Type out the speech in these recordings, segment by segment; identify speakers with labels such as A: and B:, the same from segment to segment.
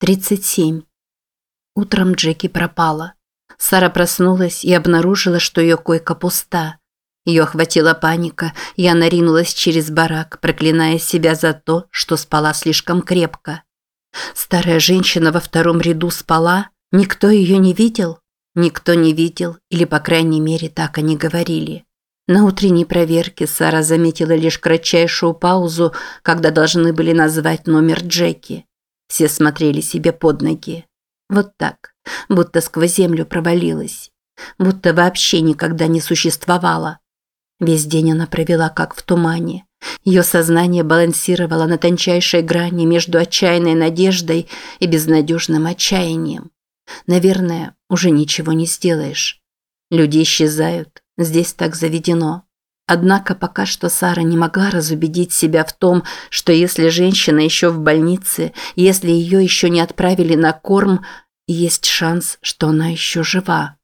A: 37. Утром Джеки пропала. Сара проснулась и обнаружила, что ее койка пуста. Ее охватила паника, и она ринулась через барак, проклиная себя за то, что спала слишком крепко. Старая женщина во втором ряду спала, никто ее не видел? Никто не видел, или, по крайней мере, так они говорили. На утренней проверке Сара заметила лишь кратчайшую паузу, когда должны были назвать номер Джеки. Все смотрели себе под ноги. Вот так, будто сквозь землю провалилась. Будто вообще никогда не существовала. Весь день она провела как в тумане. Ее сознание балансировало на тончайшей грани между отчаянной надеждой и безнадежным отчаянием. Наверное, уже ничего не сделаешь. Люди исчезают, здесь так заведено. Однако пока что Сара не могла разубедить себя в том, что если женщина еще в больнице, если ее еще не отправили на корм, есть шанс, что она еще жива.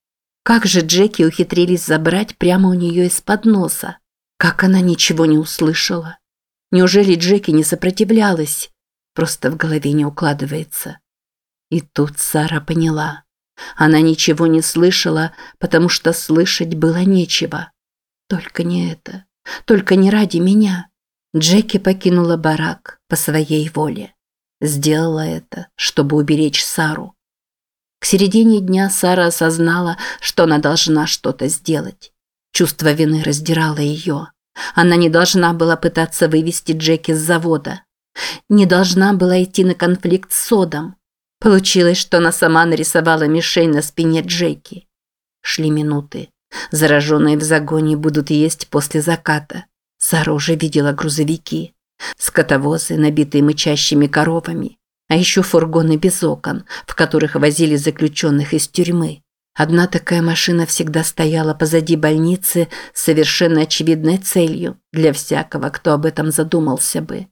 A: Как же Джеки ухитрились забрать прямо у нее из-под носа? Как она ничего не услышала? Неужели Джеки не сопротивлялась? Просто в голове не укладывается. И тут Сара поняла. Она ничего не слышала, потому что слышать было нечего. Только не это. Только не ради меня. Джеки покинула барак по своей воле. Сделала это, чтобы уберечь Сару. К середине дня Сара осознала, что она должна что-то сделать. Чувство вины раздирало ее. Она не должна была пытаться вывести Джеки с завода. Не должна была идти на конфликт с Содом. Получилось, что она сама нарисовала мишень на спине Джеки. Шли минуты. Зараженные в загоне будут есть после заката. Сара уже видела грузовики. Скотовозы, набитые мычащими коровами. А еще фургоны без окон, в которых возили заключенных из тюрьмы. Одна такая машина всегда стояла позади больницы с совершенно очевидной целью для всякого, кто об этом задумался бы.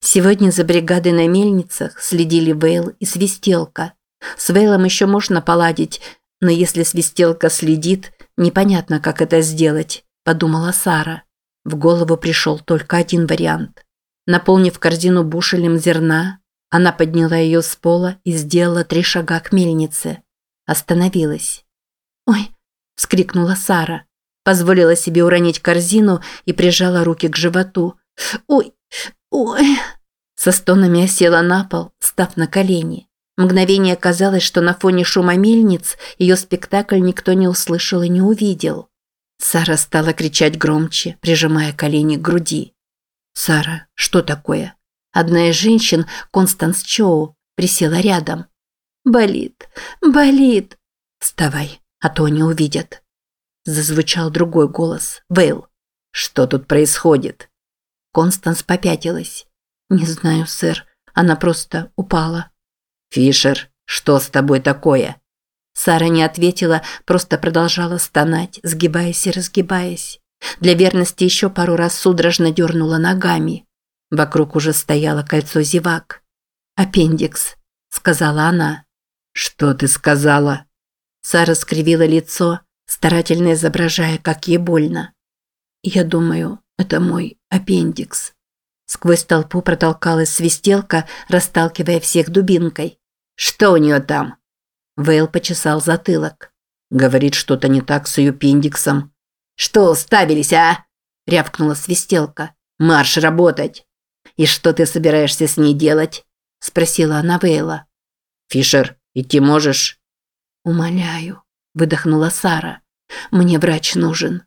A: Сегодня за бригадой на мельницах следили Вейл и Свистелка. С Вейлом еще можно поладить, но если Свистелка следит, Непонятно, как это сделать, подумала Сара. В голову пришел только один вариант. Наполнив корзину бушелем зерна, она подняла ее с пола и сделала три шага к мельнице. Остановилась. «Ой!» – вскрикнула Сара. Позволила себе уронить корзину и прижала руки к животу. «Ой! Ой!» Со стонами осела на пол, став на колени. Мгновение казалось, что на фоне шума мельниц ее спектакль никто не услышал и не увидел. Сара стала кричать громче, прижимая колени к груди. «Сара, что такое?» Одна из женщин, Констанс Чоу, присела рядом. «Болит, болит!» «Вставай, а то они увидят!» Зазвучал другой голос. «Вейл, что тут происходит?» Констанс попятилась. «Не знаю, сэр, она просто упала». «Фишер, что с тобой такое?» Сара не ответила, просто продолжала стонать, сгибаясь и разгибаясь. Для верности еще пару раз судорожно дернула ногами. Вокруг уже стояло кольцо зевак. «Аппендикс», – сказала она. «Что ты сказала?» Сара скривила лицо, старательно изображая, как ей больно. «Я думаю, это мой аппендикс». Сквозь толпу протолкалась свистелка, расталкивая всех дубинкой. «Что у нее там?» Вейл почесал затылок. Говорит, что-то не так с ее пиндиксом. «Что уставились, а?» – рявкнула свистелка. «Марш работать!» «И что ты собираешься с ней делать?» – спросила она Вейла. «Фишер, идти можешь?» «Умоляю», – выдохнула Сара. «Мне врач нужен».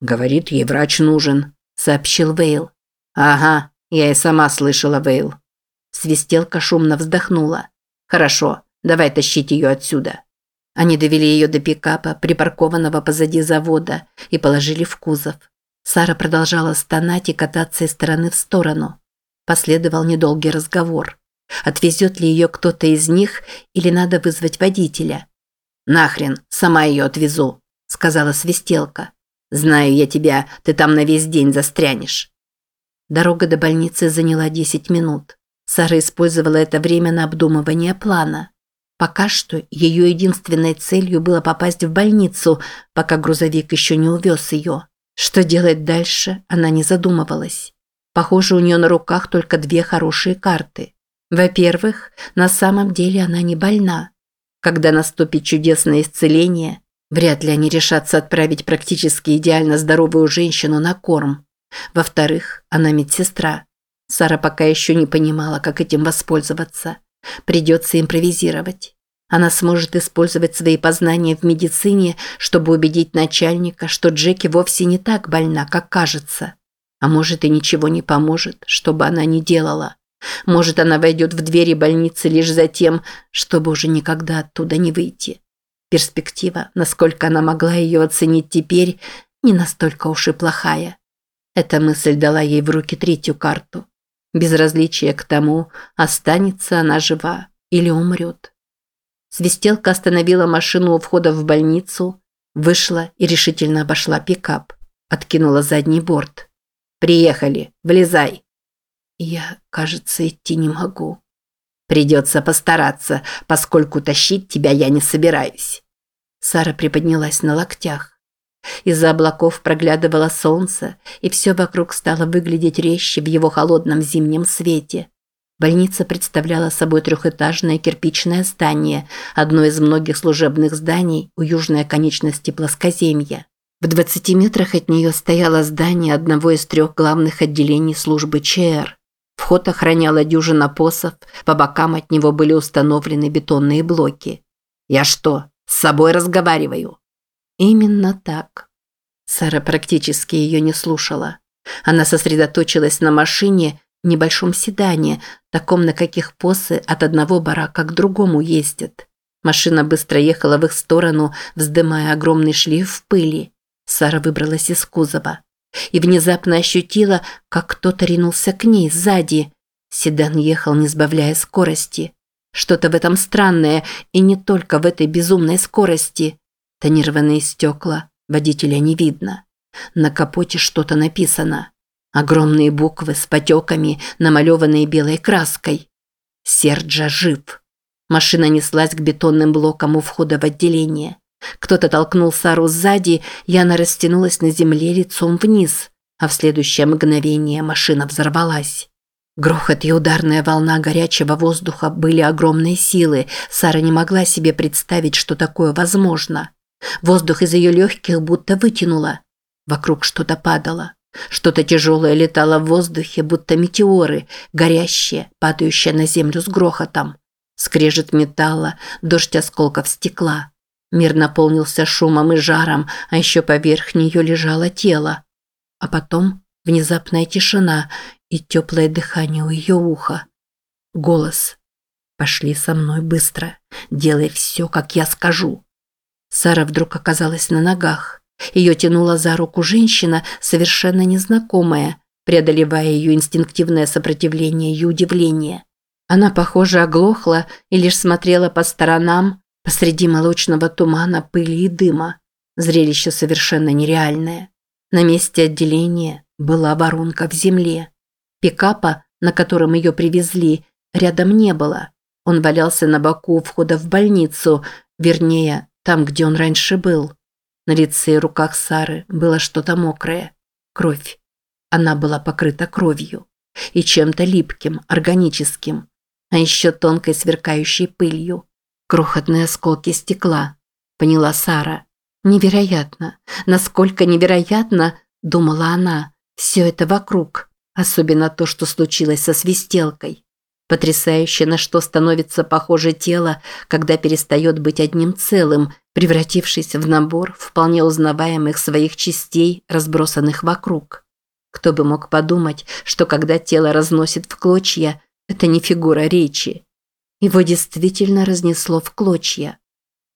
A: «Говорит, ей врач нужен», – сообщил Вейл. «Ага, я и сама слышала, Вейл». Свистелка шумно вздохнула. «Хорошо, давай тащить ее отсюда». Они довели ее до пикапа, припаркованного позади завода, и положили в кузов. Сара продолжала стонать и кататься из стороны в сторону. Последовал недолгий разговор. Отвезет ли ее кто-то из них или надо вызвать водителя? «Нахрен, сама ее отвезу», – сказала свистелка. «Знаю я тебя, ты там на весь день застрянешь». Дорога до больницы заняла 10 минут. Сара использовала это время на обдумывание плана. Пока что ее единственной целью было попасть в больницу, пока грузовик еще не увез ее. Что делать дальше, она не задумывалась. Похоже, у нее на руках только две хорошие карты. Во-первых, на самом деле она не больна. Когда наступит чудесное исцеление, вряд ли они решатся отправить практически идеально здоровую женщину на корм. Во-вторых, она медсестра. Сара пока еще не понимала, как этим воспользоваться. Придется импровизировать. Она сможет использовать свои познания в медицине, чтобы убедить начальника, что Джеки вовсе не так больна, как кажется. А может и ничего не поможет, что бы она ни делала. Может, она войдет в двери больницы лишь за тем, чтобы уже никогда оттуда не выйти. Перспектива, насколько она могла ее оценить теперь, не настолько уж и плохая. Эта мысль дала ей в руки третью карту. Безразличие к тому, останется она жива или умрет. Свистелка остановила машину у входа в больницу, вышла и решительно обошла пикап. Откинула задний борт. «Приехали, влезай!» Я, кажется, идти не могу. Придется постараться, поскольку тащить тебя я не собираюсь. Сара приподнялась на локтях. Из-за облаков проглядывало солнце, и все вокруг стало выглядеть резче в его холодном зимнем свете. Больница представляла собой трехэтажное кирпичное здание, одно из многих служебных зданий у южной оконечности плоскоземья. В 20 метрах от нее стояло здание одного из трех главных отделений службы ЧР. Вход охраняла дюжина посов, по бокам от него были установлены бетонные блоки. «Я что, с собой разговариваю?» Именно так. Сара практически ее не слушала. Она сосредоточилась на машине, небольшом седане, таком, на каких посы от одного барака к другому ездят. Машина быстро ехала в их сторону, вздымая огромный шлейф пыли. Сара выбралась из кузова и внезапно ощутила, как кто-то ринулся к ней сзади. Седан ехал, не сбавляя скорости. Что-то в этом странное, и не только в этой безумной скорости. Тонированные стекла, водителя не видно. На капоте что-то написано. Огромные буквы с потеками, намалеванные белой краской. Серджа жив. Машина неслась к бетонным блокам у входа в отделение. Кто-то толкнул Сару сзади, и она растянулась на земле лицом вниз, а в следующее мгновение машина взорвалась. Грохот и ударная волна горячего воздуха были огромной силы. Сара не могла себе представить, что такое возможно. Воздух из ее легких будто вытянуло. Вокруг что-то падало. Что-то тяжелое летало в воздухе, будто метеоры, горящие, падающие на землю с грохотом. Скрежет металла, дождь осколков стекла. Мир наполнился шумом и жаром, а еще поверх нее лежало тело. А потом внезапная тишина и теплое дыхание у ее уха. Голос. «Пошли со мной быстро. Делай все, как я скажу». Сара вдруг оказалась на ногах. Ее тянула за руку женщина, совершенно незнакомая, преодолевая ее инстинктивное сопротивление и удивление. Она, похоже, оглохла и лишь смотрела по сторонам, Посреди молочного тумана, пыли и дыма. Зрелище совершенно нереальное. На месте отделения была воронка в земле. Пикапа, на котором ее привезли, рядом не было. Он валялся на боку у входа в больницу, вернее, там, где он раньше был. На лице и руках Сары было что-то мокрое. Кровь. Она была покрыта кровью. И чем-то липким, органическим. А еще тонкой сверкающей пылью. Крохотные осколки стекла, поняла Сара. Невероятно, насколько невероятно, думала она, все это вокруг, особенно то, что случилось со свистелкой. Потрясающе, на что становится похоже тело, когда перестает быть одним целым, превратившись в набор вполне узнаваемых своих частей, разбросанных вокруг. Кто бы мог подумать, что когда тело разносит в клочья, это не фигура речи. Его действительно разнесло в клочья.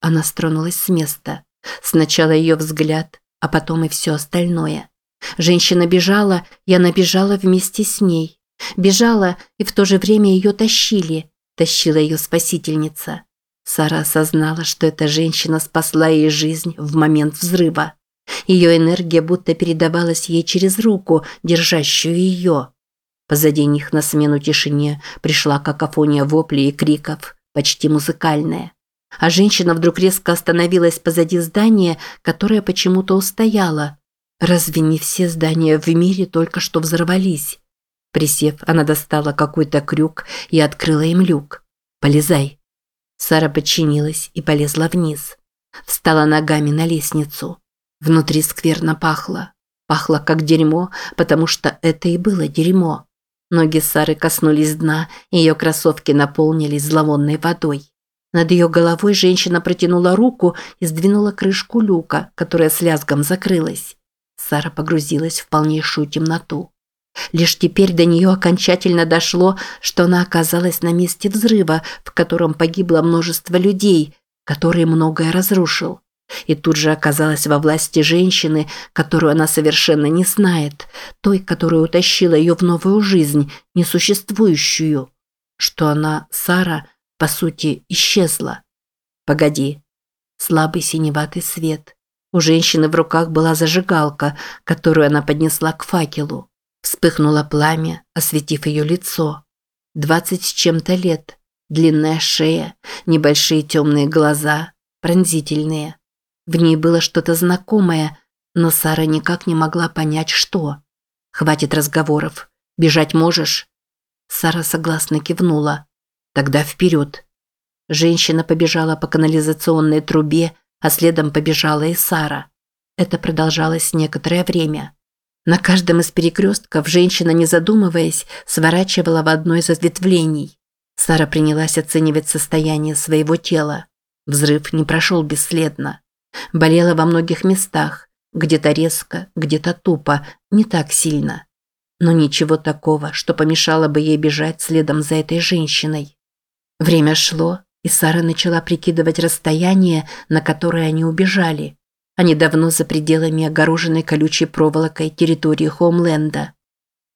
A: Она стронулась с места. Сначала ее взгляд, а потом и все остальное. Женщина бежала, и она бежала вместе с ней. Бежала, и в то же время ее тащили. Тащила ее спасительница. Сара осознала, что эта женщина спасла ей жизнь в момент взрыва. Ее энергия будто передавалась ей через руку, держащую ее. Позади них на смену тишине пришла какофония воплей и криков, почти музыкальная. А женщина вдруг резко остановилась позади здания, которое почему-то устояло. Разве не все здания в мире только что взорвались? Присев, она достала какой-то крюк и открыла им люк. «Полезай». Сара подчинилась и полезла вниз. Встала ногами на лестницу. Внутри скверно пахло. Пахло как дерьмо, потому что это и было дерьмо. Ноги Сары коснулись дна, и ее кроссовки наполнились зловонной водой. Над ее головой женщина протянула руку и сдвинула крышку люка, которая с лязгом закрылась. Сара погрузилась в полнейшую темноту. Лишь теперь до нее окончательно дошло, что она оказалась на месте взрыва, в котором погибло множество людей, который многое разрушил. И тут же оказалась во власти женщины, которую она совершенно не знает, той, которая утащила ее в новую жизнь, несуществующую. Что она, Сара, по сути, исчезла. Погоди. Слабый синеватый свет. У женщины в руках была зажигалка, которую она поднесла к факелу. Вспыхнуло пламя, осветив ее лицо. Двадцать с чем-то лет. Длинная шея, небольшие темные глаза, пронзительные. В ней было что-то знакомое, но Сара никак не могла понять, что. «Хватит разговоров. Бежать можешь?» Сара согласно кивнула. «Тогда вперед». Женщина побежала по канализационной трубе, а следом побежала и Сара. Это продолжалось некоторое время. На каждом из перекрестков женщина, не задумываясь, сворачивала в одно из ответвлений. Сара принялась оценивать состояние своего тела. Взрыв не прошел бесследно. Болела во многих местах, где-то резко, где-то тупо, не так сильно. Но ничего такого, что помешало бы ей бежать следом за этой женщиной. Время шло, и Сара начала прикидывать расстояние, на которое они убежали. Они давно за пределами огороженной колючей проволокой территории Хоумленда.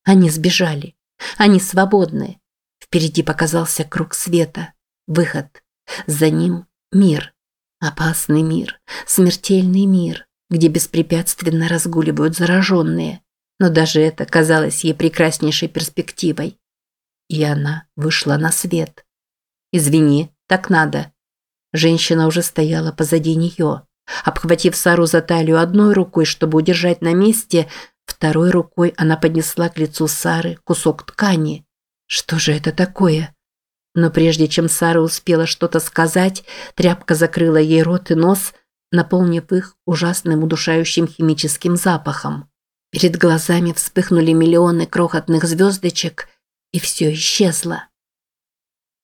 A: Они сбежали. Они свободны. Впереди показался круг света. Выход. За ним мир. Опасный мир. Смертельный мир, где беспрепятственно разгуливают зараженные. Но даже это казалось ей прекраснейшей перспективой. И она вышла на свет. «Извини, так надо». Женщина уже стояла позади нее. Обхватив Сару за талию одной рукой, чтобы удержать на месте, второй рукой она поднесла к лицу Сары кусок ткани. Что же это такое? Но прежде чем Сара успела что-то сказать, тряпка закрыла ей рот и нос, наполнив их ужасным удушающим химическим запахом. Перед глазами вспыхнули миллионы крохотных звездочек, и все исчезло.